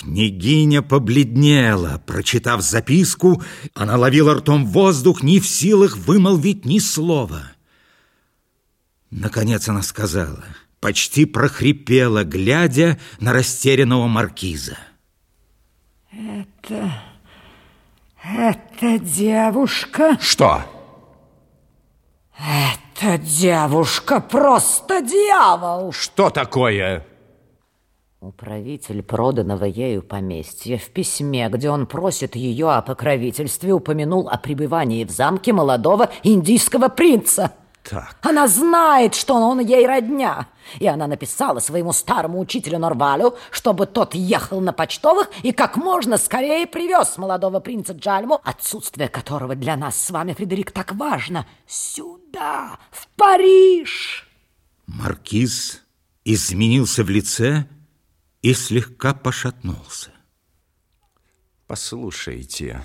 Княгиня побледнела. Прочитав записку, она ловила ртом воздух, не в силах вымолвить ни слова. Наконец она сказала, почти прохрипела, глядя на растерянного маркиза. Это... это девушка... Что? Эта девушка просто дьявол! Что такое? Управитель проданного ею поместья в письме, где он просит ее о покровительстве, упомянул о пребывании в замке молодого индийского принца. Так. Она знает, что он ей родня. И она написала своему старому учителю Норвалю, чтобы тот ехал на почтовых и как можно скорее привез молодого принца Джальму, отсутствие которого для нас с вами, Фредерик, так важно, сюда, в Париж. Маркиз изменился в лице и слегка пошатнулся. Послушайте,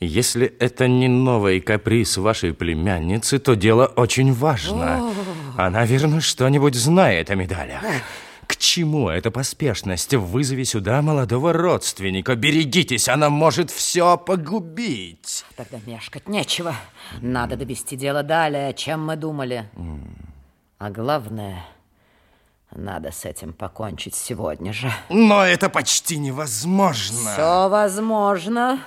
если это не новый каприз вашей племянницы, то дело очень важно. Она, верно, что-нибудь знает о медалях. К чему эта поспешность? Вызови сюда молодого родственника. Берегитесь, она может все погубить. Тогда мешкать нечего. Надо довести дело далее, чем мы думали. А главное, надо с этим покончить сегодня же. Но это почти невозможно. Все возможно.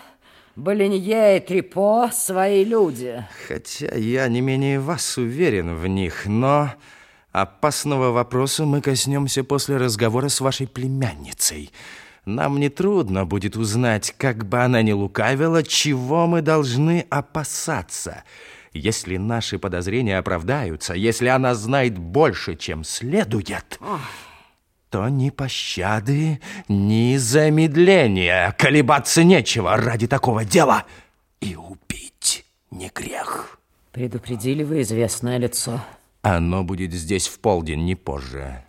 Болинье и Трипо – свои люди. Хотя я не менее вас уверен в них, но опасного вопроса мы коснемся после разговора с вашей племянницей. Нам нетрудно будет узнать, как бы она ни лукавила, чего мы должны опасаться. Если наши подозрения оправдаются, если она знает больше, чем следует... то ни пощады, ни замедления. Колебаться нечего ради такого дела. И убить не грех. Предупредили вы известное лицо. Оно будет здесь в полдень, не позже.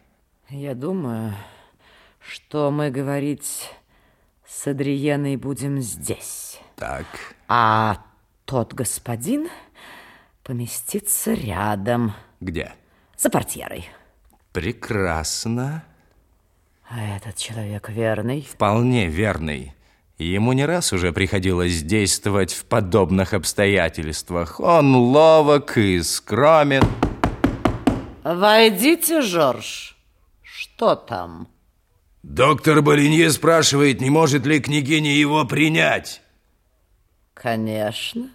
Я думаю, что мы говорить с Адриеной будем здесь. Так. А тот господин поместится рядом. Где? За портьерой. Прекрасно. А этот человек верный? Вполне верный. Ему не раз уже приходилось действовать в подобных обстоятельствах. Он ловок и скромен. Войдите, Жорж. Что там? Доктор Болинье спрашивает, не может ли княгиня его принять. Конечно.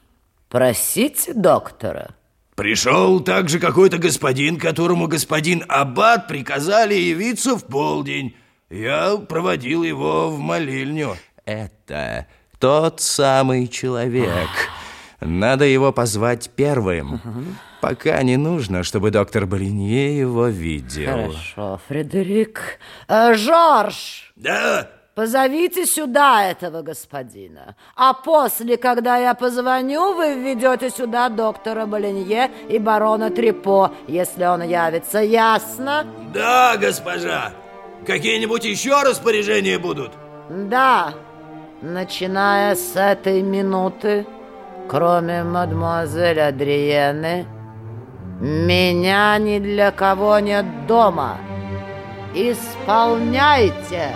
Просите доктора. Пришел также какой-то господин, которому господин Аббат приказали явиться в полдень. Я проводил его в молельню. Это тот самый человек. Надо его позвать первым. Пока не нужно, чтобы доктор Болинье его видел. Хорошо, Фредерик. Э, Жорж! Да, Позовите сюда этого господина. А после, когда я позвоню, вы введете сюда доктора Болинье и барона Трипо, если он явится. Ясно? да, госпожа. Какие-нибудь еще распоряжения будут? Да. Начиная с этой минуты, кроме мадемуазель Адриены, меня ни для кого нет дома. Исполняйте!